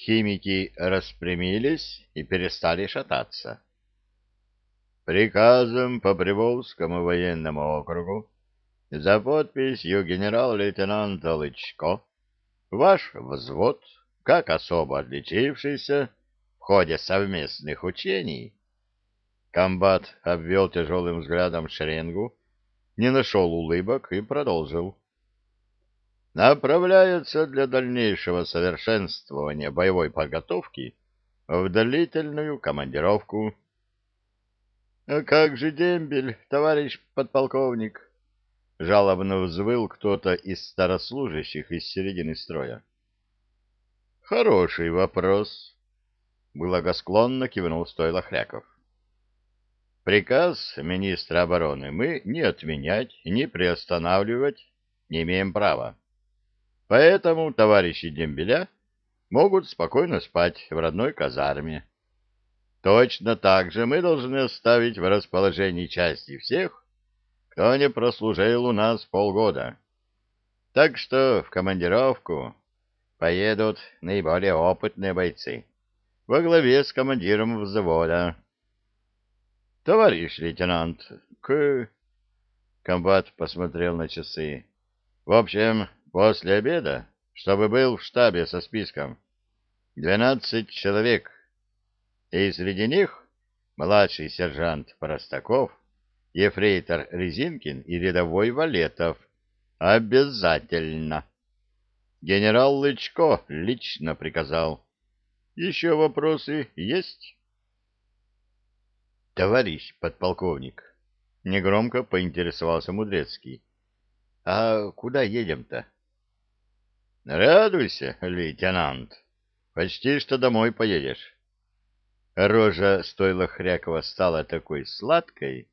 Химики распрямились и перестали шататься. Приказом по Приволжскому военному округу за подписью генерал-лейтенанта Лычко ваш взвод, как особо отличившийся в ходе совместных учений, комбат обвел тяжелым взглядом шеренгу, не нашел улыбок и продолжил направляется для дальнейшего совершенствования боевой подготовки в длительную командировку. «А — Как же дембель, товарищ подполковник? — жалобно взвыл кто-то из старослужащих из середины строя. — Хороший вопрос, — благосклонно кивнул стойло Хряков. Приказ министра обороны мы не отменять, не приостанавливать не имеем права. Поэтому товарищи дембеля могут спокойно спать в родной казарме. Точно так же мы должны оставить в расположении части всех, кто не прослужил у нас полгода. Так что в командировку поедут наиболее опытные бойцы во главе с командиром взвода. — Товарищ лейтенант, к... Комбат посмотрел на часы. — В общем, После обеда, чтобы был в штабе со списком. Двенадцать человек. И среди них младший сержант Простаков, ефрейтор Резинкин и рядовой Валетов. Обязательно. Генерал Лычко лично приказал. Еще вопросы есть? Товарищ подполковник, негромко поинтересовался Мудрецкий. А куда едем-то? — Радуйся, лейтенант, почти что домой поедешь. Рожа стойла Хрякова стала такой сладкой,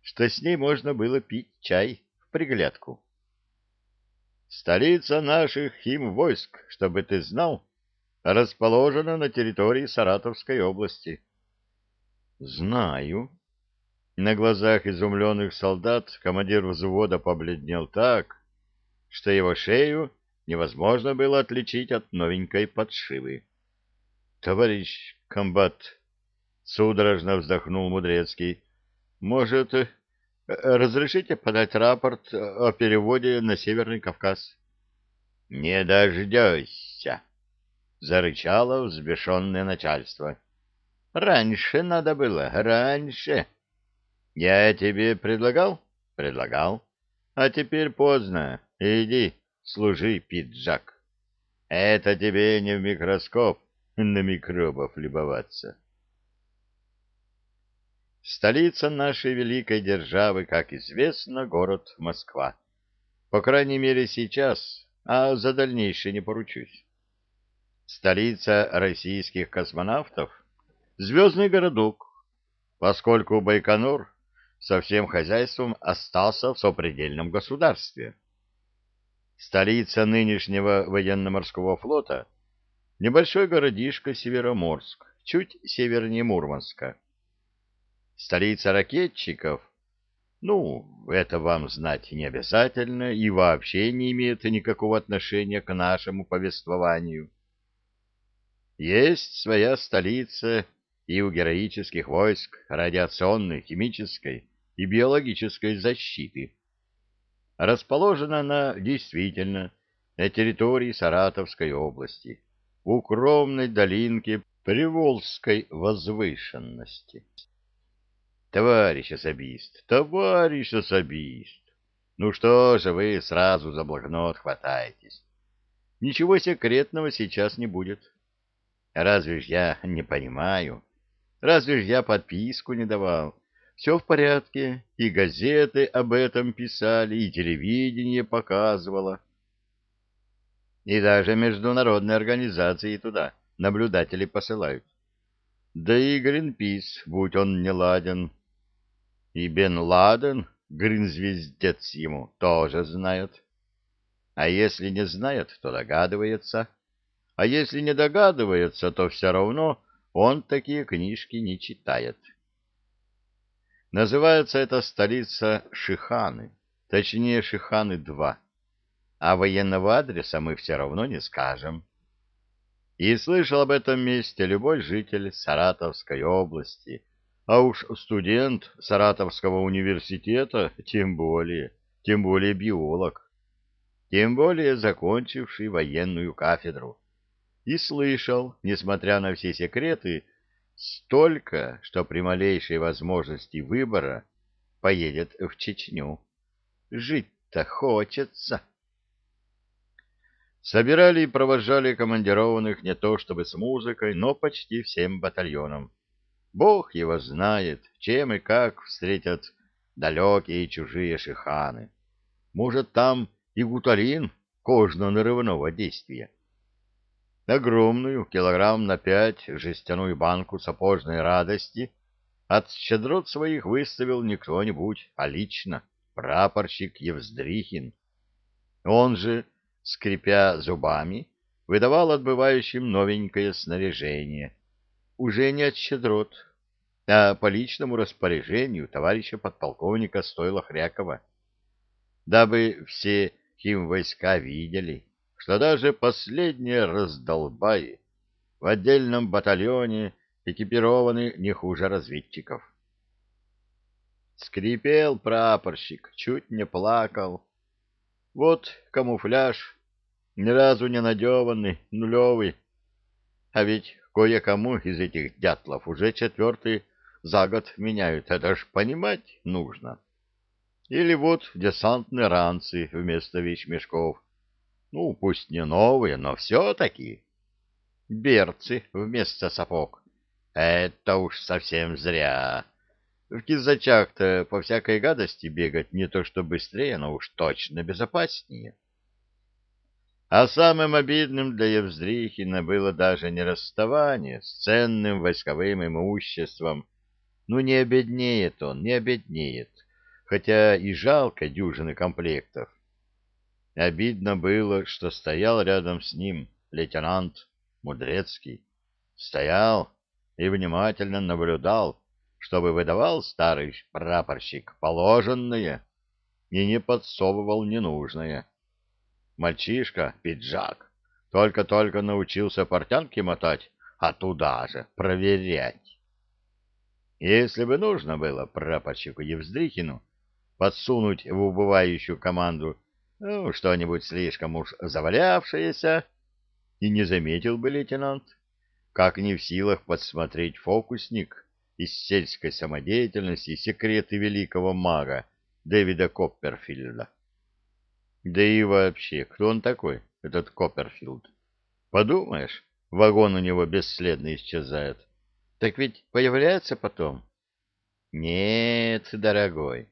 что с ней можно было пить чай в приглядку. Столица наших хим-войск, чтобы ты знал, расположена на территории Саратовской области. Знаю. На глазах изумленных солдат командир взвода побледнел так, что его шею невозможно было отличить от новенькой подшивы. — Товарищ комбат, — судорожно вздохнул Мудрецкий, — может, э, разрешите подать рапорт о переводе на Северный Кавказ? — Не дождешься, — зарычало взбешенное начальство. — Раньше надо было, раньше. — Я тебе предлагал? — Предлагал. — А теперь поздно. Иди служи, пиджак. Это тебе не в микроскоп на микробов любоваться. Столица нашей великой державы, как известно, город Москва. По крайней мере сейчас, а за дальнейшее не поручусь. Столица российских космонавтов — звездный городок, поскольку Байконур со всем хозяйством остался в сопредельном государстве столица нынешнего военно-морского флота, небольшой городишко Североморск, чуть севернее Мурманска. Столица ракетчиков, ну, это вам знать не обязательно и вообще не имеет никакого отношения к нашему повествованию. Есть своя столица и у героических войск радиационной, химической и биологической защиты – расположена она действительно на территории Саратовской области, в укромной долинке Приволжской возвышенности. Товарищ особист, товарищ особист, ну что же вы сразу за блокнот хватаетесь? Ничего секретного сейчас не будет. Разве ж я не понимаю? Разве ж я подписку не давал? все в порядке, и газеты об этом писали, и телевидение показывало. И даже международные организации туда наблюдатели посылают. Да и Гринпис, будь он не ладен. И Бен Ладен, Гринзвездец ему, тоже знают. А если не знают, то догадывается. А если не догадывается, то все равно он такие книжки не читает. Называется эта столица Шиханы, точнее Шиханы-2, а военного адреса мы все равно не скажем. И слышал об этом месте любой житель Саратовской области, а уж студент Саратовского университета тем более, тем более биолог, тем более закончивший военную кафедру. И слышал, несмотря на все секреты, Столько, что при малейшей возможности выбора поедет в Чечню. Жить-то хочется. Собирали и провожали командированных не то чтобы с музыкой, но почти всем батальоном. Бог его знает, чем и как встретят далекие чужие шиханы. Может, там и гуталин кожно-нарывного действия огромную, килограмм на пять, жестяную банку сапожной радости от щедрот своих выставил не кто-нибудь, а лично прапорщик Евздрихин. Он же, скрипя зубами, выдавал отбывающим новенькое снаряжение. Уже не от щедрот, а по личному распоряжению товарища подполковника Стойла Хрякова. Дабы все хим войска видели, что даже последние раздолбаи в отдельном батальоне экипированы не хуже разведчиков. Скрипел прапорщик, чуть не плакал. Вот камуфляж, ни разу не надеванный, нулевый. А ведь кое-кому из этих дятлов уже четвертый за год меняют, это ж понимать нужно. Или вот десантные ранцы вместо вещмешков, ну, пусть не новые, но все-таки. Берцы вместо сапог. Это уж совсем зря. В кизачах-то по всякой гадости бегать не то что быстрее, но уж точно безопаснее. А самым обидным для Евздрихина было даже не расставание с ценным войсковым имуществом. Ну, не обеднеет он, не обеднеет, хотя и жалко дюжины комплектов. Обидно было, что стоял рядом с ним лейтенант Мудрецкий. Стоял и внимательно наблюдал, чтобы выдавал старый прапорщик положенное и не подсовывал ненужное. Мальчишка, пиджак, только-только научился портянки мотать, а туда же проверять. Если бы нужно было прапорщику Евздрихину подсунуть в убывающую команду ну, что-нибудь слишком уж завалявшееся, и не заметил бы лейтенант, как не в силах подсмотреть фокусник из сельской самодеятельности секреты великого мага Дэвида Копперфилда. Да и вообще, кто он такой, этот Копперфилд? Подумаешь, вагон у него бесследно исчезает. Так ведь появляется потом? Нет, дорогой,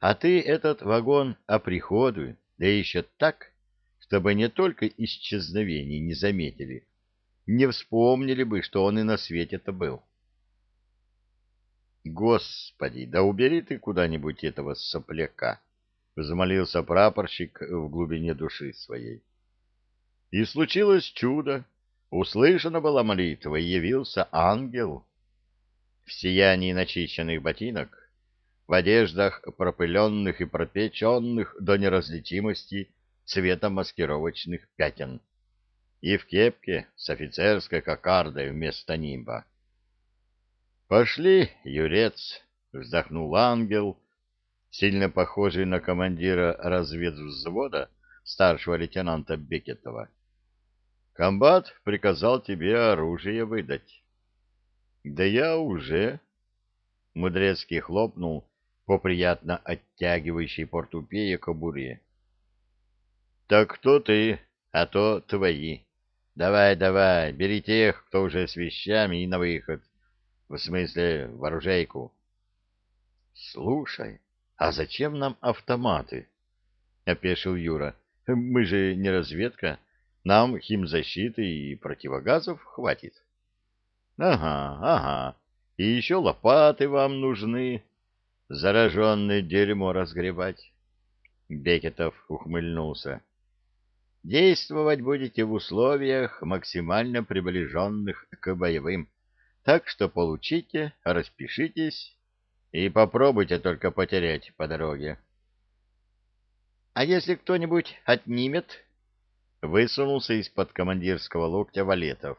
а ты этот вагон оприходуй да еще так, чтобы не только исчезновений не заметили, не вспомнили бы, что он и на свете-то был. «Господи, да убери ты куда-нибудь этого сопляка!» — взмолился прапорщик в глубине души своей. И случилось чудо. Услышана была молитва, и явился ангел. В сиянии начищенных ботинок в одеждах пропыленных и пропеченных до неразличимости цветом маскировочных пятен и в кепке с офицерской кокардой вместо нимба. «Пошли, юрец!» — вздохнул ангел, сильно похожий на командира разведвзвода старшего лейтенанта Бекетова. «Комбат приказал тебе оружие выдать». «Да я уже...» — Мудрецкий хлопнул по приятно оттягивающей портупее кобуре. — Так кто ты, а то твои. Давай, давай, бери тех, кто уже с вещами, и на выход. В смысле, в оружейку. — Слушай, а зачем нам автоматы? — опешил Юра. — Мы же не разведка. Нам химзащиты и противогазов хватит. — Ага, ага. И еще лопаты вам нужны зараженное дерьмо разгребать. Бекетов ухмыльнулся. Действовать будете в условиях, максимально приближенных к боевым. Так что получите, распишитесь и попробуйте только потерять по дороге. А если кто-нибудь отнимет? Высунулся из-под командирского локтя Валетов.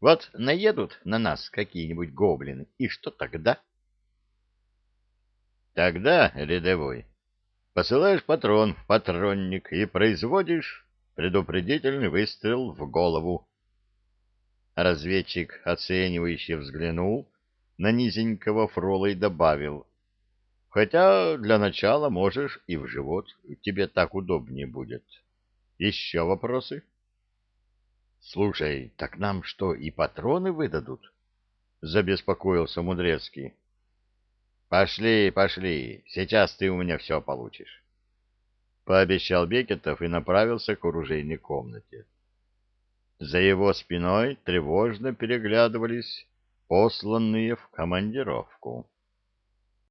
Вот наедут на нас какие-нибудь гоблины, и что тогда? — Тогда, рядовой, посылаешь патрон в патронник и производишь предупредительный выстрел в голову. Разведчик, оценивающе взглянул на низенького фрола и добавил, «Хотя для начала можешь и в живот, тебе так удобнее будет. Еще вопросы?» «Слушай, так нам что, и патроны выдадут?» — забеспокоился Мудрецкий. «Пошли, пошли, сейчас ты у меня все получишь», — пообещал Бекетов и направился к оружейной комнате. За его спиной тревожно переглядывались посланные в командировку.